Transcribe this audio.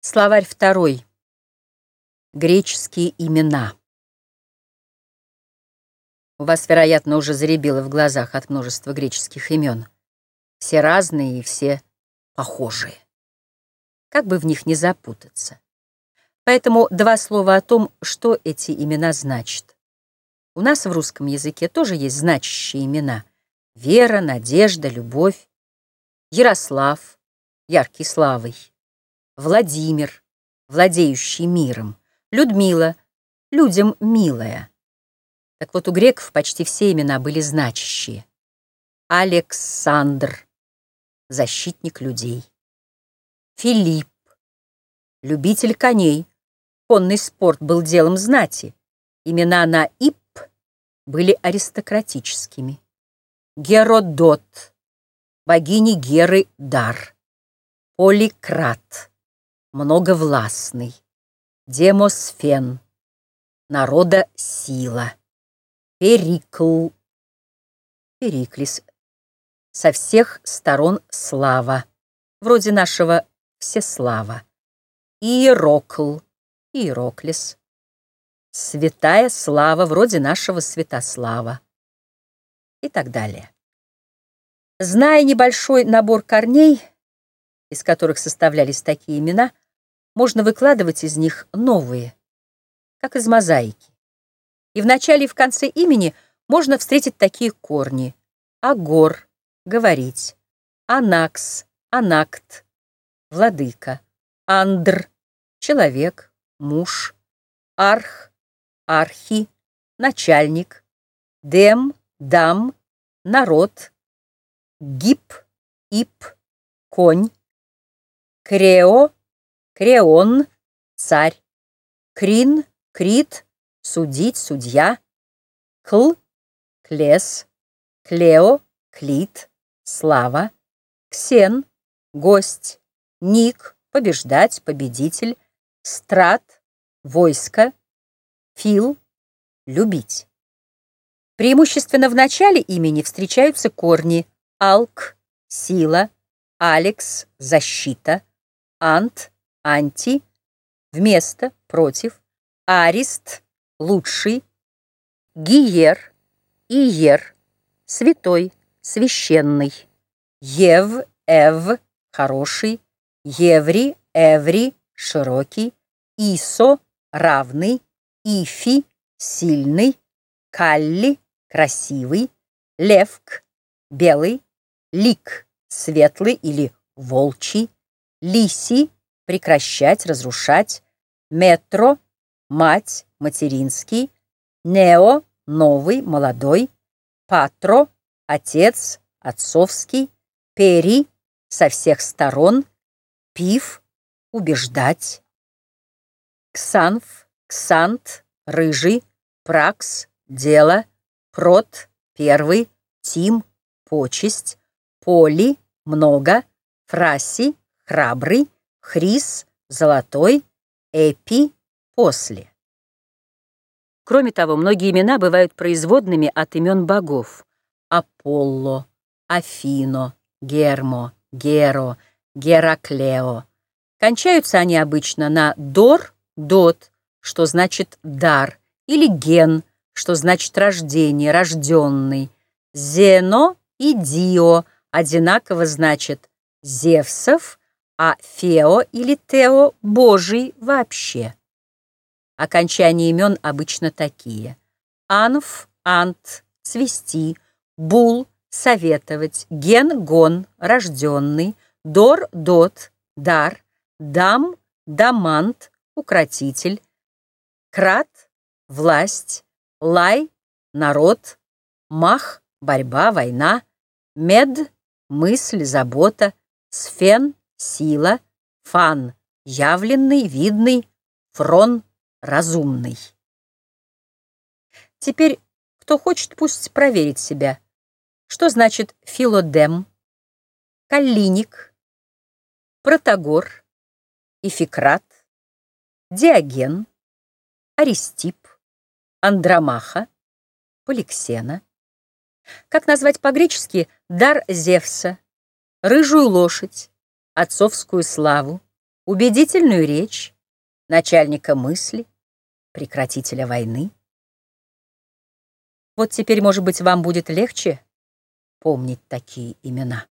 Словарь второй. Греческие имена. У вас, вероятно, уже заребило в глазах от множества греческих имен. Все разные и все похожие. Как бы в них не запутаться. Поэтому два слова о том, что эти имена значат. У нас в русском языке тоже есть значащие имена. Вера, надежда, любовь. Ярослав, яркий славой. Владимир, владеющий миром, Людмила, людям милая. Так вот, у греков почти все имена были значащие. Александр, защитник людей. Филипп, любитель коней. Конный спорт был делом знати. Имена на «ип» были аристократическими. Геродот, богини Геры дар. Поликрат, многовластный, Демосфен, народа сила, Перикл, Периклис, со всех сторон слава, вроде нашего Всеслава, Иерокл, Иероклис, святая слава, вроде нашего Святослава. И так далее. Зная небольшой набор корней, из которых составлялись такие имена, можно выкладывать из них новые, как из мозаики. И в начале и в конце имени можно встретить такие корни. Агор — говорить, анакс — анакт, владыка, андр — человек, муж, арх — архи, начальник, дем — дам, народ, гип — ип, конь, Крео, Креон, царь. Крин, Крит, судить, судья. Кл, Клес. Клео, Клит, слава. Ксен, гость. Ник, побеждать, победитель. Страт, войско. Фил, любить. Преимущественно в начале имени встречаются корни алк, сила, алекс, защита, ант, анти, вместо, против, арист, лучший, гиер, иер, святой, священный, ев, эв, хороший, еври, эври, широкий, исо, равный, ифи, сильный, калли, красивый, левк, белый, лик, светлый или волчий, Лиси — прекращать, разрушать. Метро — мать, материнский. Нео — новый, молодой. Патро — отец, отцовский. Пери — со всех сторон. Пив — убеждать. Ксанф, ксант, рыжий. Пракс — дело. Прот — первый. Тим — почесть. Поли — много. Фраси — храбрый, Хрис, золотой, Эпи, после. Кроме того, многие имена бывают производными от имен богов. Аполло, Афино, Гермо, Геро, Гераклео. Кончаются они обычно на дор, дот, что значит дар, или ген, что значит рождение, рожденный. Зено и Дио одинаково значит Зевсов, а Фео или Тео — Божий вообще. Окончания имен обычно такие. Анф, ант, цвести, бул, советовать, ген, гон, рожденный, дор, дот, дар, дам, дамант, укротитель, крат, власть, лай, народ, мах, борьба, война, мед, мысль, забота, сфен, сила, фан — явленный, видный, фрон — разумный. Теперь, кто хочет, пусть проверит себя. Что значит филодем, каллиник, протагор, ификрат, диоген, аристип, андромаха, поликсена? Как назвать по-гречески дар Зевса, рыжую лошадь, отцовскую славу, убедительную речь начальника мысли, прекратителя войны. Вот теперь, может быть, вам будет легче помнить такие имена.